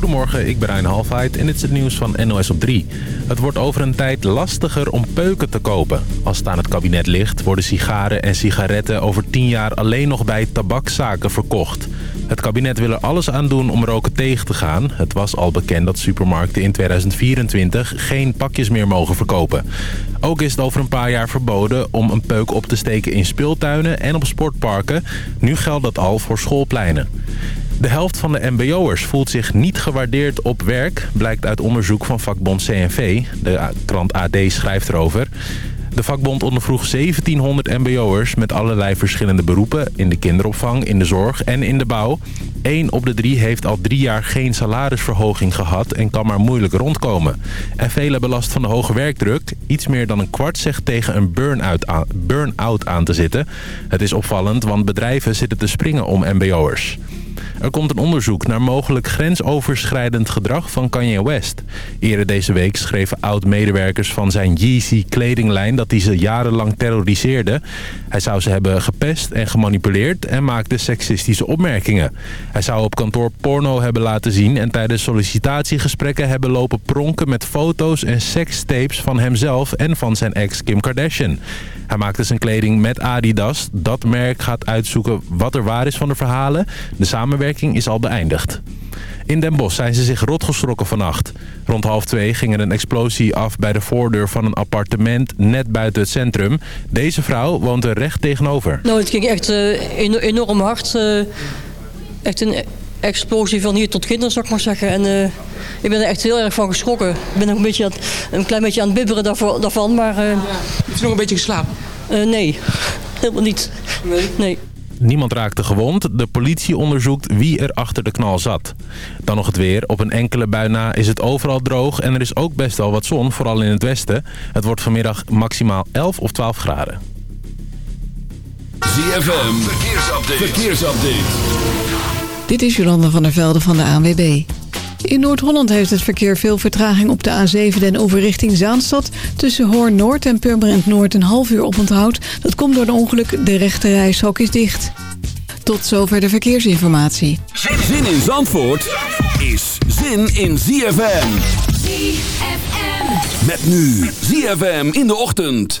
Goedemorgen, ik ben Rijn Halfheid en dit is het nieuws van NOS op 3. Het wordt over een tijd lastiger om peuken te kopen. Als het aan het kabinet ligt, worden sigaren en sigaretten over 10 jaar alleen nog bij tabakzaken verkocht. Het kabinet wil er alles aan doen om roken tegen te gaan. Het was al bekend dat supermarkten in 2024 geen pakjes meer mogen verkopen. Ook is het over een paar jaar verboden om een peuk op te steken in speeltuinen en op sportparken. Nu geldt dat al voor schoolpleinen. De helft van de mbo'ers voelt zich niet gewaardeerd op werk... blijkt uit onderzoek van vakbond CNV. De krant AD schrijft erover. De vakbond ondervroeg 1700 mbo'ers met allerlei verschillende beroepen... in de kinderopvang, in de zorg en in de bouw. Eén op de drie heeft al drie jaar geen salarisverhoging gehad... en kan maar moeilijk rondkomen. En velen hebben last van de hoge werkdruk. Iets meer dan een kwart zegt tegen een burn-out aan, aan te zitten. Het is opvallend, want bedrijven zitten te springen om mbo'ers. Er komt een onderzoek naar mogelijk grensoverschrijdend gedrag van Kanye West. Eerder deze week schreven oud-medewerkers van zijn Yeezy kledinglijn dat hij ze jarenlang terroriseerde. Hij zou ze hebben gepest en gemanipuleerd en maakte seksistische opmerkingen. Hij zou op kantoor porno hebben laten zien en tijdens sollicitatiegesprekken hebben lopen pronken met foto's en sekstapes van hemzelf en van zijn ex Kim Kardashian. Hij maakte zijn kleding met Adidas. Dat merk gaat uitzoeken wat er waar is van de verhalen. De samenwerking is al beëindigd. In Den Bosch zijn ze zich rotgeschrokken vannacht. Rond half twee ging er een explosie af bij de voordeur van een appartement net buiten het centrum. Deze vrouw woont er recht tegenover. Nou, het ging echt uh, enorm hard. Uh, echt een explosie van hier tot kinderen, zou ik maar zeggen. En uh, ik ben er echt heel erg van geschrokken. Ik ben nog een, beetje aan, een klein beetje aan het bibberen daarvoor, daarvan, maar... Uh, Heeft u nog een beetje geslapen? Uh, nee, helemaal niet. Nee? Nee. Niemand raakte gewond. De politie onderzoekt wie er achter de knal zat. Dan nog het weer. Op een enkele bui na is het overal droog en er is ook best wel wat zon, vooral in het westen. Het wordt vanmiddag maximaal 11 of 12 graden. ZFM, verkeersupdate. verkeersupdate. Dit is Jolanda van der Velde van de ANWB. In Noord-Holland heeft het verkeer veel vertraging op de A7 Den over richting Zaanstad. Tussen Hoorn Noord en Purmerend Noord een half uur oponthoud. Dat komt door een ongeluk, de rechte reishok is dicht. Tot zover de verkeersinformatie. Zin in Zandvoort is zin in ZFM. ZFM. Met nu ZFM in de ochtend.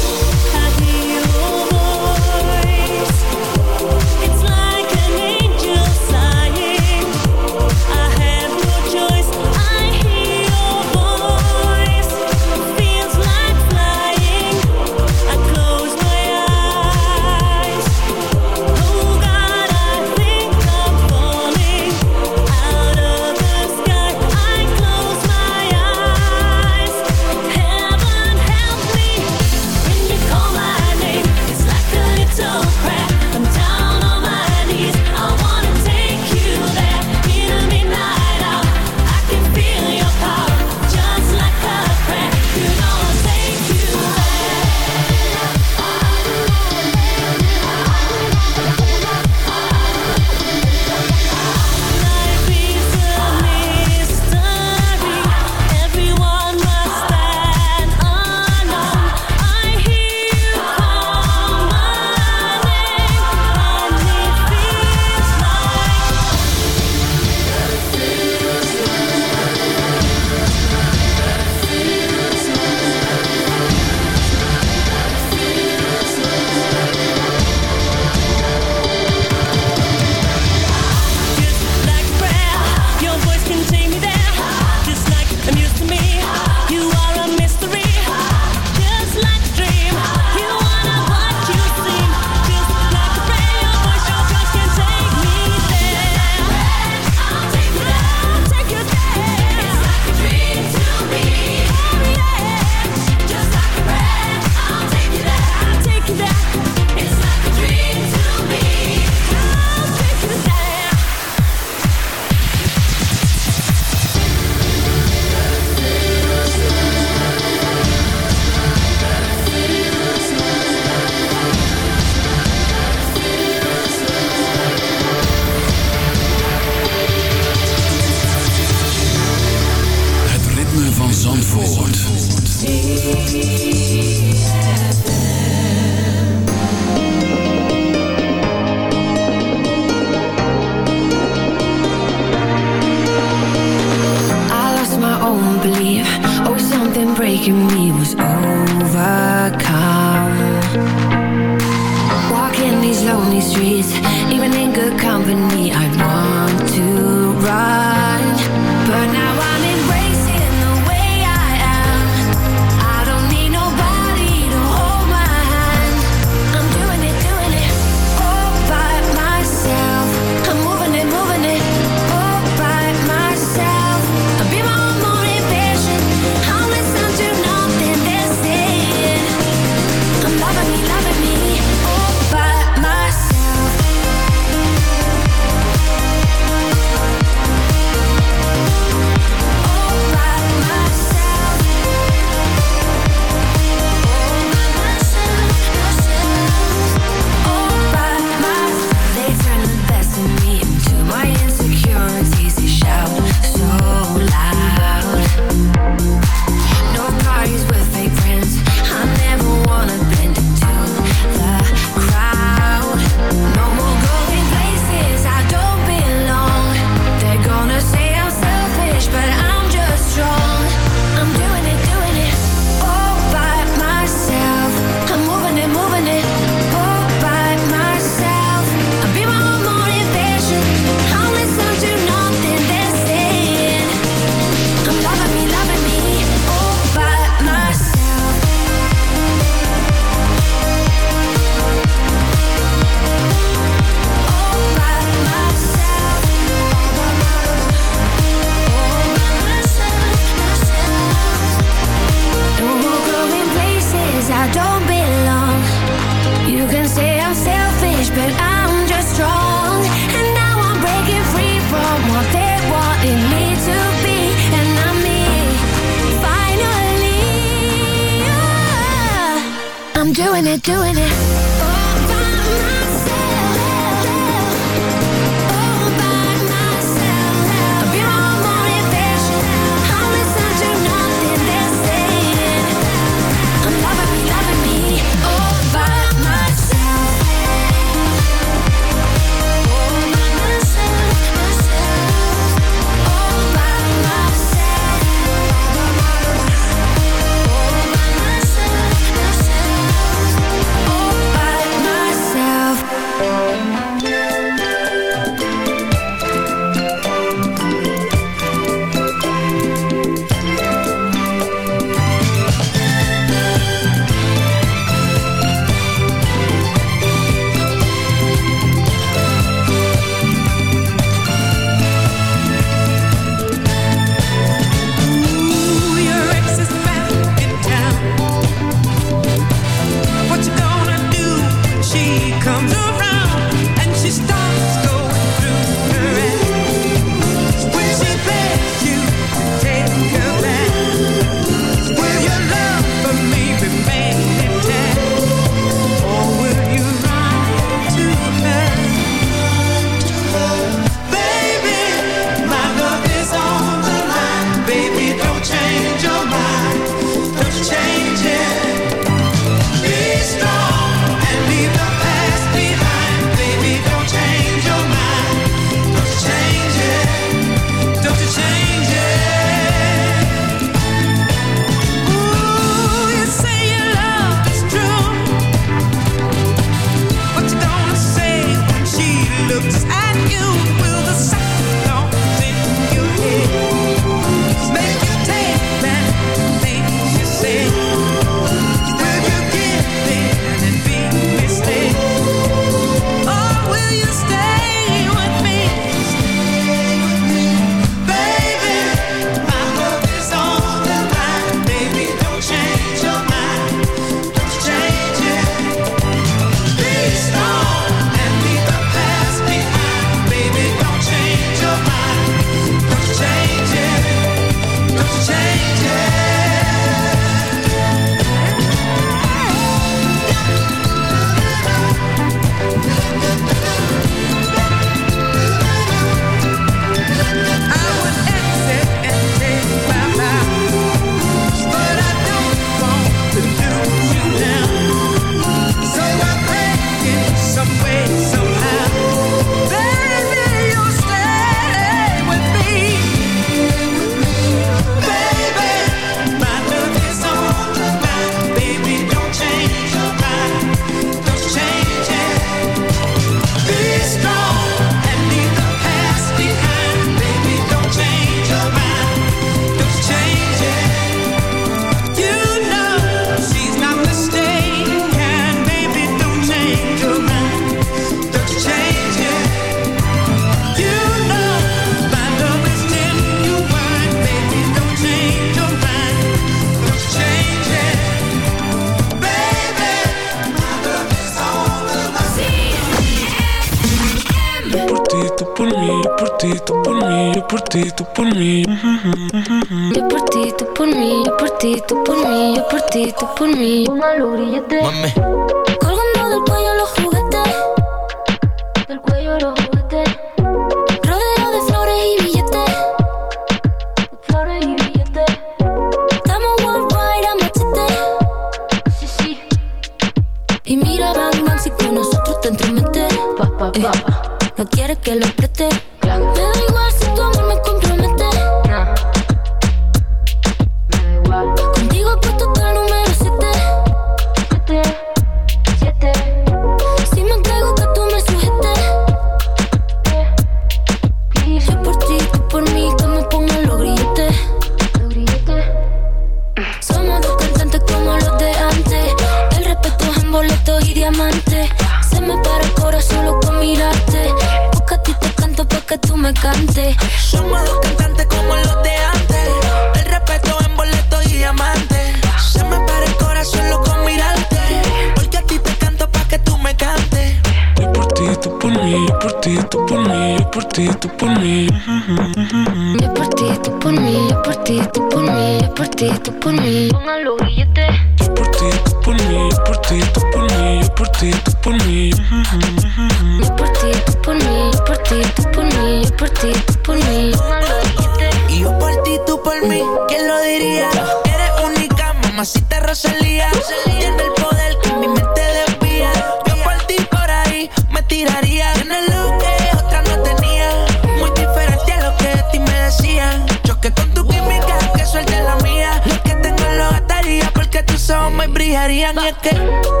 muerte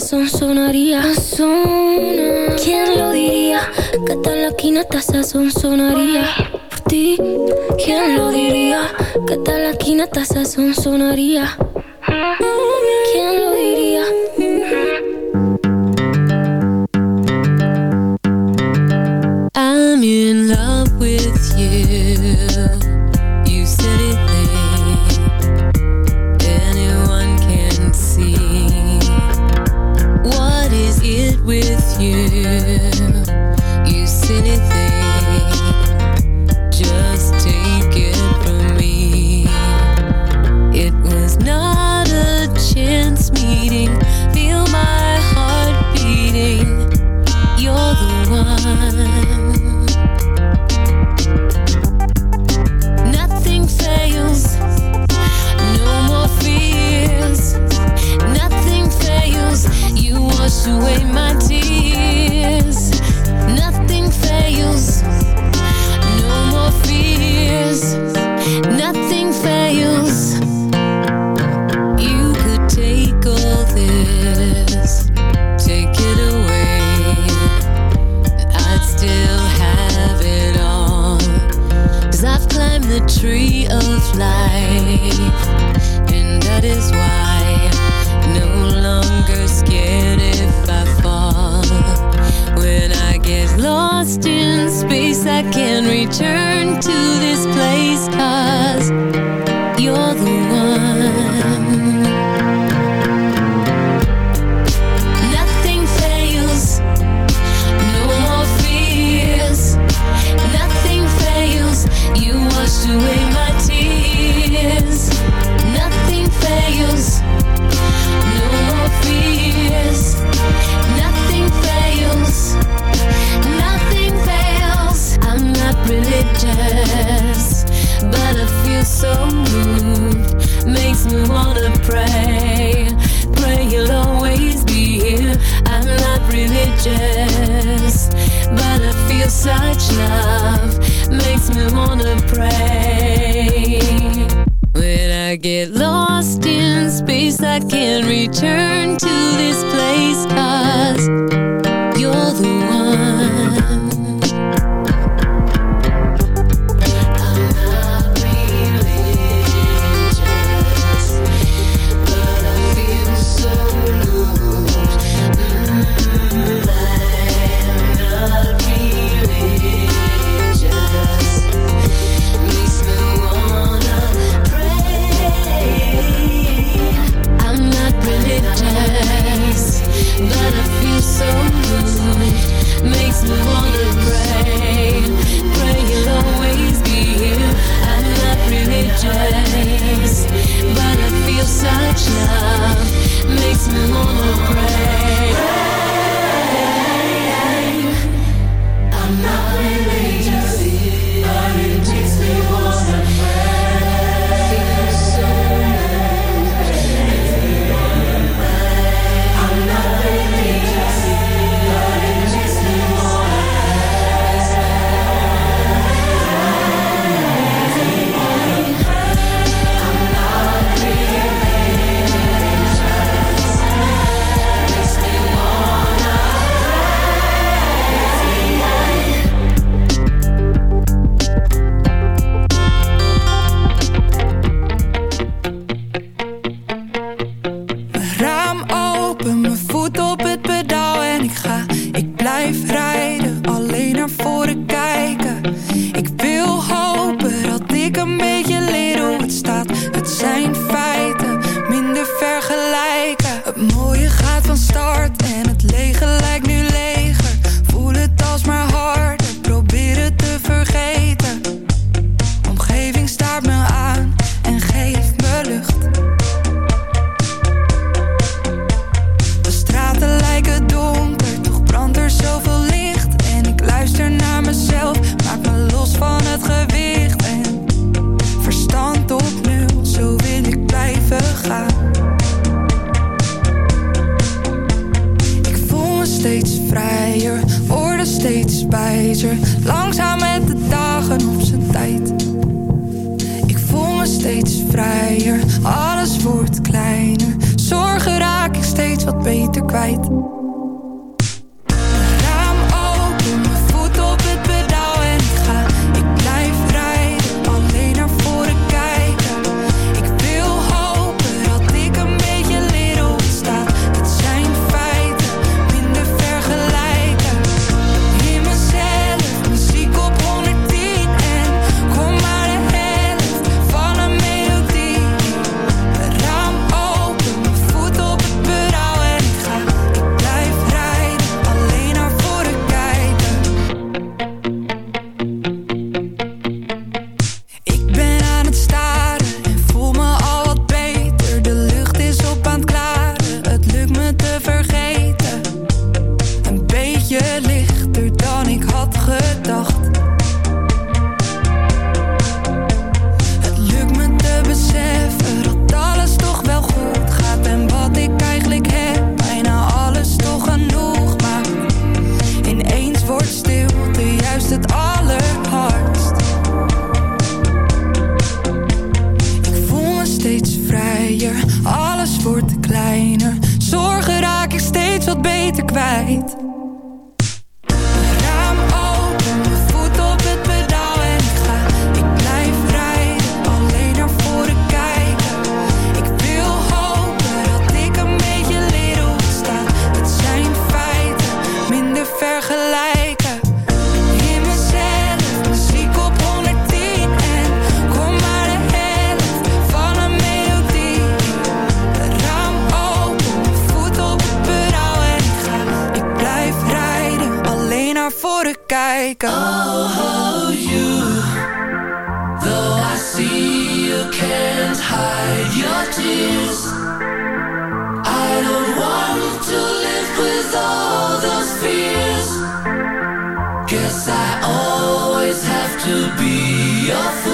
sazón sonaría Zona. ¿Quién lo diría? Que tal la quinata son sonaría Por ti ¿Quién lo diría? Que tal la quinata son sonaría ¿Quién lo diría? To be your fool.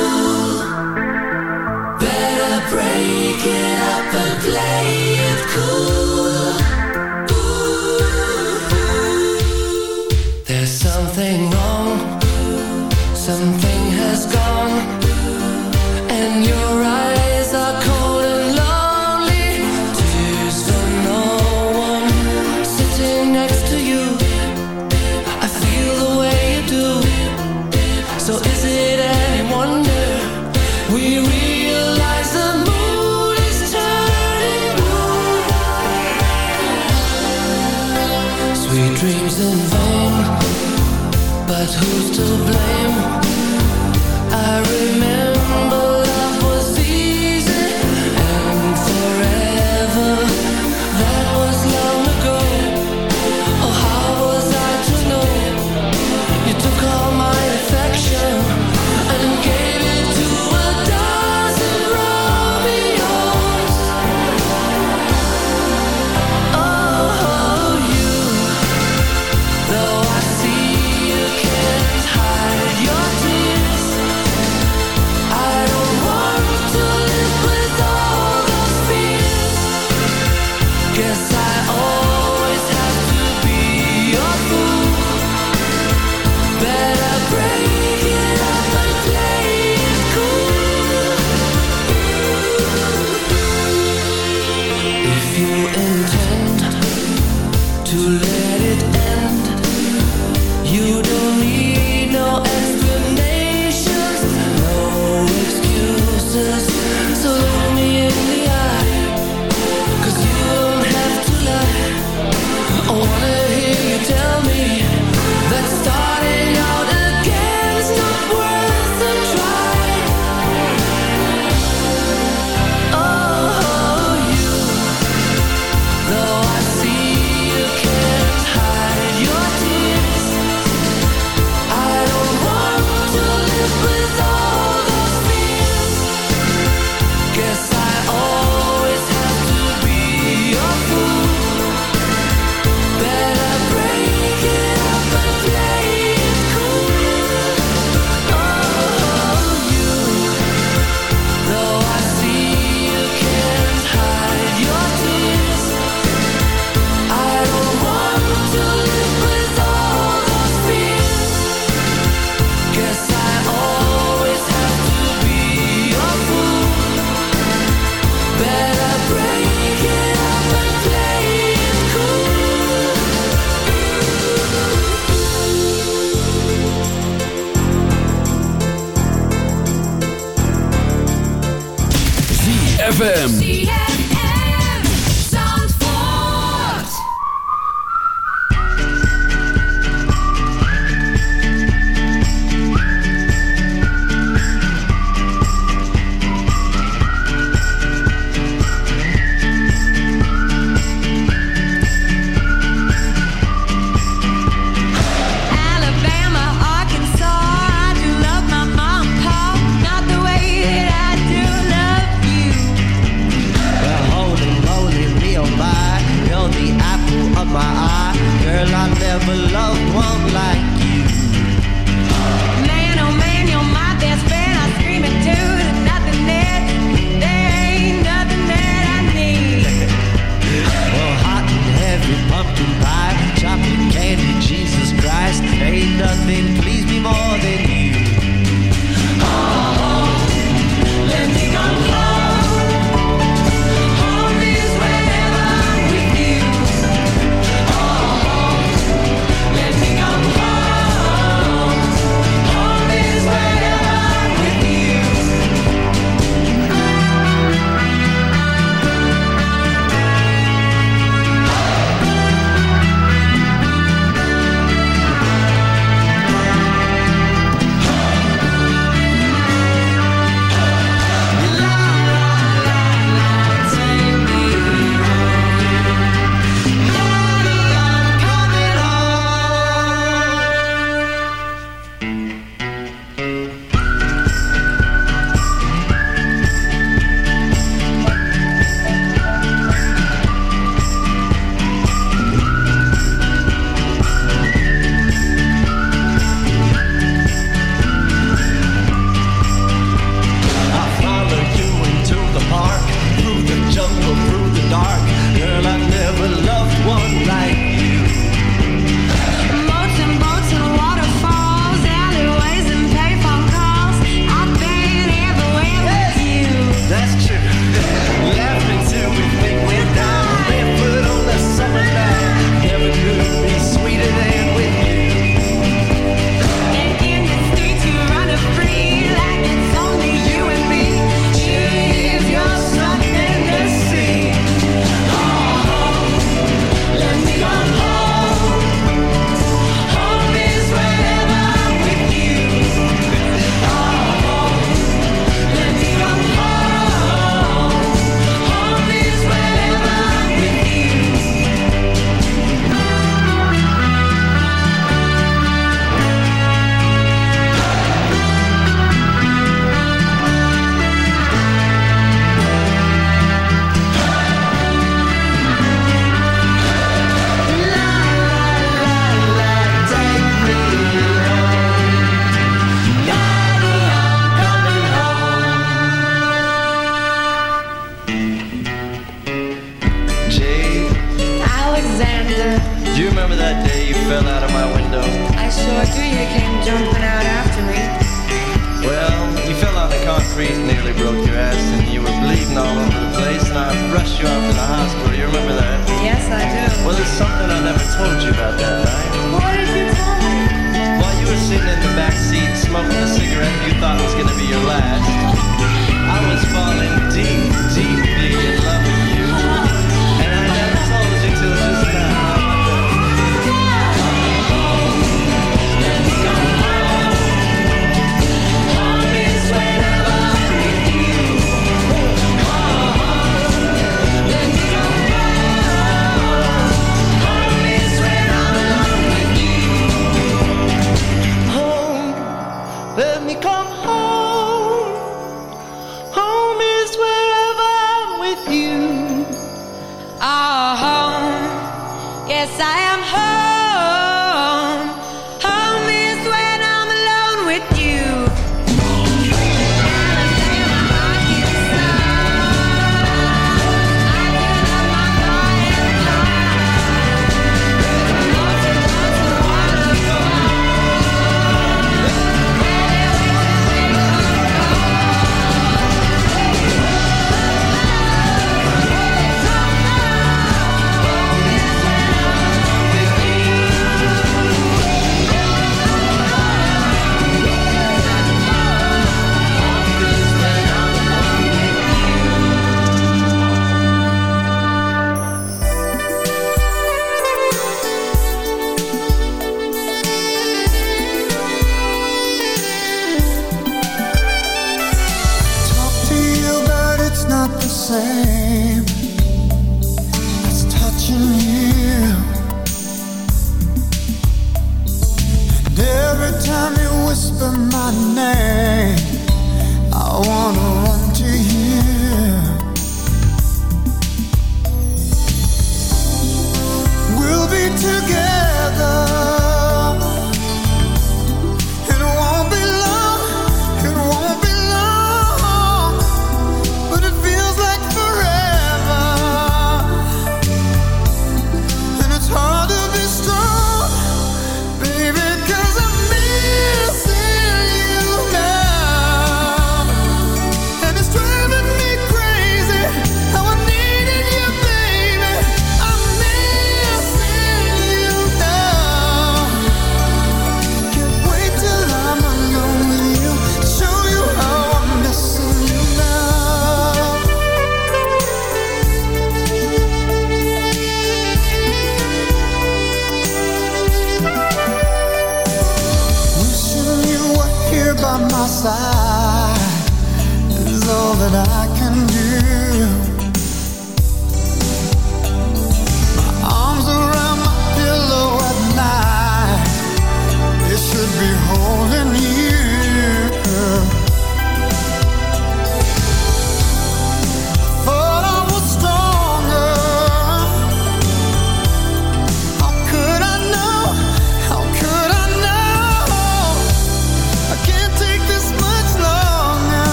passar.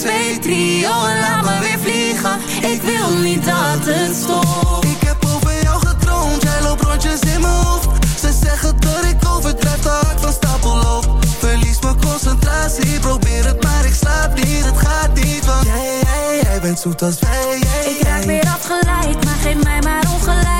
twee, drie, oh en laat me weer vliegen. Ik wil niet dat het stopt. Ik heb over jou getroond, jij loopt rondjes in mijn hoofd. Ze zeggen dat ik overdrijf, dat ik van stapel loop Verlies mijn concentratie, probeer het maar ik slaap niet Het gaat niet, want jij, jij, jij bent zoet als wij Ik raak weer afgeleid, maar geef mij maar ongelijk.